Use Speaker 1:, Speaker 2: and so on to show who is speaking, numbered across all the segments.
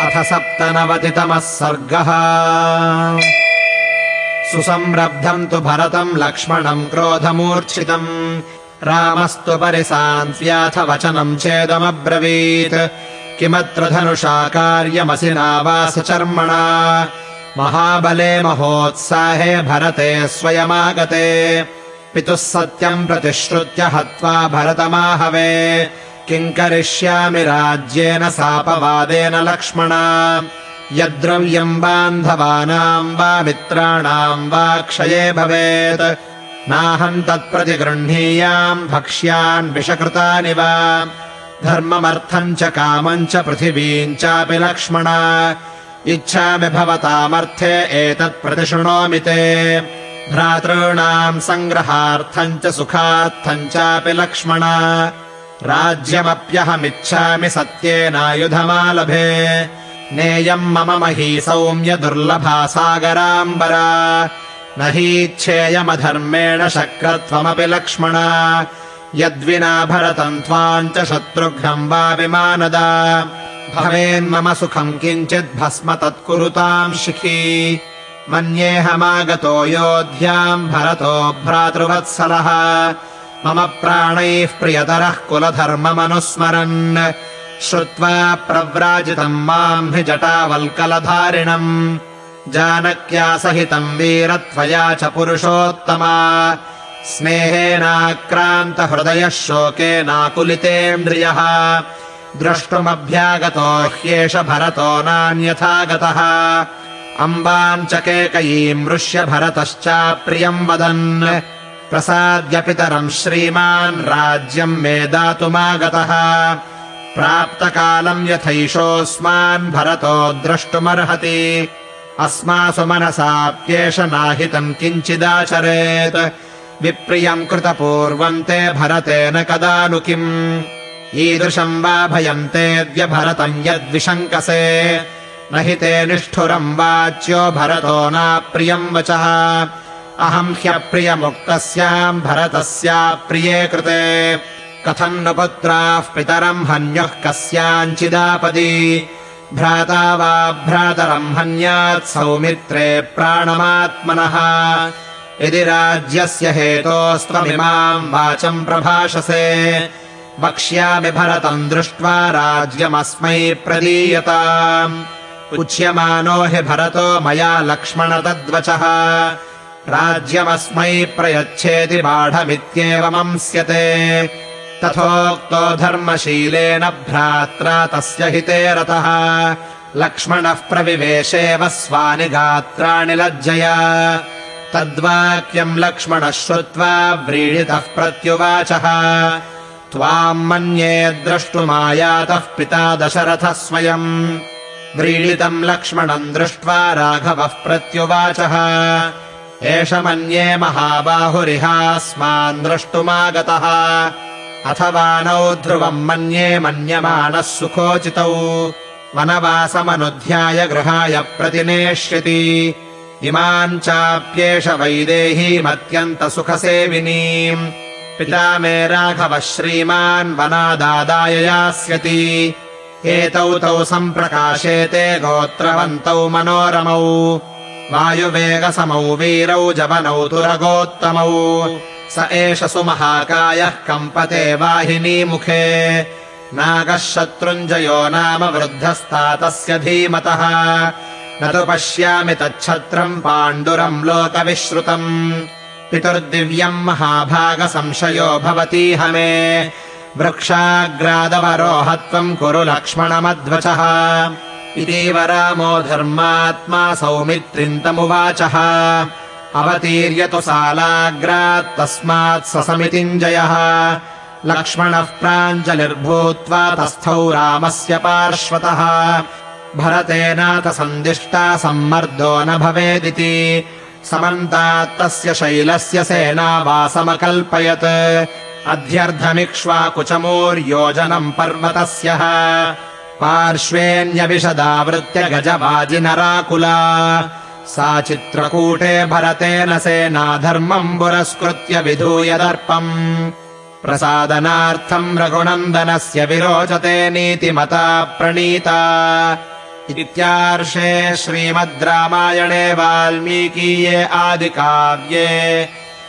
Speaker 1: अथ सप्तनवतितमः सर्गः। सुसंरब्धम् तु भरतम् लक्ष्मणम् क्रोधमूर्च्छितम्। रामस्तु परिसान्त्याथ वचनम् चेदमब्रवीत्। किमत्र धनुषा कार्यमसि नावासचर्मणा महाबले महोत्साहे भरते स्वयमागते। पितुः सत्यम् प्रतिश्रुत्य हत्वा भरतमाहवे किम् करिष्यामि राज्येन सापवादेन लक्ष्मण? यद्द्रव्यम् बान्धवानाम् वा मित्राणाम् वा क्षये भवेत्। नाहम् तत्प्रतिगृह्णीयाम् भक्ष्यान् विषकृतानि वा। धर्ममर्थम् च कामम् च पृथिवीम् चापि लक्ष्मण। इच्छामि भवतामर्थे एतत् प्रतिशृणोमि ते। भ्रातॄणाम् सङ्ग्रहार्थम् च सुखार्थम् चापि लक्ष्मण राज्यमप्यहमिच्छामि सत्येनायुधमालभे। नेयम् मम मही सौम्य दुर्लभा सागराम्बरा। न हीच्छेयमधर्मेण शक्रत्वमपि लक्ष्मण। यद्विना भरतम् त्वाम् च शत्रुघ्नम् वा विमानद भवेन्मम सुखम् किञ्चित् भस्म तत्कुरुताम् शिखी। मन्येऽहमागतो योध्याम् भरतो भ्रातृवत्सलः मम प्राणैः प्रियतरः कुलधर्ममनुस्मरन्। श्रुत्वा प्रव्राजितम् माम् हि जटावल्कलधारिणम्। जानक्या सहितम् वीरत्वया च पुरुषोत्तमा। स्नेहेनाक्रान्तहृदयः शोकेनाकुलितेन्द्रियः। द्रष्टुमभ्यागतो ह्येष भरतो नान्यथा गतः अम्बाम् च केकयीम् मृष्य भरतश्चाप्रियम् वदन् प्रसाद्य पितरम् श्रीमान् राज्यम् मे दातुमागतः। प्राप्तकालम् यथैषोऽस्मान् भरतो द्रष्टुमर्हति। अस्मासु मनसाप्येष नाहितम् किञ्चिदाचरेत्। विप्रियम् कृतपूर्वम् ते भरतेन कदा नु किम् ईदृशम् वा भयम् तेऽद्य यद्विशङ्कसे। न हि ते निष्ठुरम् वाच्यो भरतो नाप्रियम् वचः अहम् ह्यप्रियमुक्तस्याम् भरतस्याप्रिये कृते। कथम् न पुत्राः पितरम् हन्युः कस्याञ्चिदापदी। भ्राता वा भ्रातरम् हन्यात् सौमित्रे प्राणमात्मनः। यदि राज्यस्य हेतोस्त्वमिमाम् वाचम् प्रभाषसे। वक्ष्यामि भरतम् दृष्ट्वा राज्यमस्मै प्रदीयताम्। उच्यमानो हि भरतो मया लक्ष्मण तद्वचः राज्यमस्मै प्रयच्छेति बाढमित्येवमंस्यते तथोक्तो धर्मशीलेन भ्रात्रा तस्य हिते रतः। लक्ष्मणः प्रविवेशेव स्वानि गात्राणि लज्जया। तद्वाक्यम् लक्ष्मणः श्रुत्वा व्रीडितः प्रत्युवाचः। त्वाम् मन्ये द्रष्टुमायातः पिता दशरथः स्वयम्। व्रीडितम् लक्ष्मणम् दृष्ट्वा राघवः प्रत्युवाचः एष मन्ये महाबाहुरिहास्मान् द्रष्टुमागतः। अथवा नौ ध्रुवम् मन्ये मन्यमानः सुखोचितौ। वनवासमनुध्याय गृहाय प्रतिनेष्यति। इमाम् चाप्येष वैदेहीमत्यन्तसुखसेविनीम् पिता मे राघवः श्रीमान् वनादादाय यास्यति। एतौ तौ सम्प्रकाशेते गोत्रवन्तौ मनोरमौ वायुवेगसमौ वीरौ जवनौ तुरगोत्तमौ। स एष सुमहाकायः कम्पते वाहिनीमुखे नागः शत्रुञ्जयो नाम वृद्धस्तातस्य धीमतः। न तु पश्यामि तच्छत्रम् पाण्डुरम् लोकविश्रुतम्। पितुर्दिव्यम् महाभागसंशयो भवतीह मे वृक्षाग्रादवरोहत्वम् कुरु लक्ष्मणमध्वचः इतीव रामो धर्मात्मा सौमित्रिन्तमुवाचः अवतीर्यतु सालाग्रात् तस्मात् स समितिञ्जयः लक्ष्मणः प्राञ्जलिर्भूत्वा तस्थौ रामस्य पार्श्वतः। भरतेनाथ सन्दिष्टा सम्मर्दो न भवेदिति। समन्तात्तस्य शैलस्य सेनावासमकल्पयत्। अध्यर्धमिक्ष्वाकुचमूर्योजनम् पर्वतस्यः पार्श्वेऽन्यविशदावृत्य गजवाजिनराकुला सा चित्रकूटे भरतेन सेनाधर्मम् पुरस्कृत्य विधूय दर्पम् प्रसादनार्थम् रघुनन्दनस्य विरोचते नीतिमता प्रणीता। इत्यार्षे श्रीमद् रामायणे वाल्मीकीये आदिकाव्ये।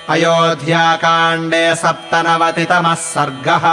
Speaker 1: अयोध्याकाण्डे सप्तनवतितमः सर्गः